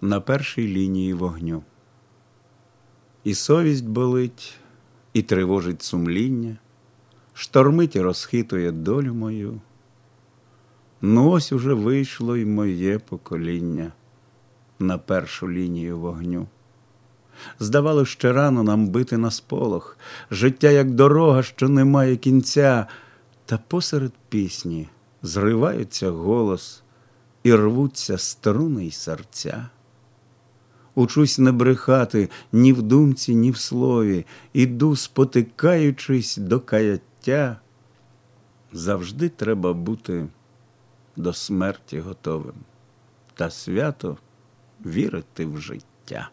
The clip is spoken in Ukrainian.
на першій лінії вогню. І совість болить, і тривожить сумління, штормить і розхитує долю мою. Ну, ось уже вийшло й моє покоління на першу лінію вогню. Здавалося, ще рано нам бити на сполох, життя як дорога, що не має кінця, та посеред пісні зриваються голос і рвуться струни й серця. Учусь не брехати ні в думці, ні в слові, іду, спотикаючись до каяття. Завжди треба бути до смерті готовим та свято вірити в життя.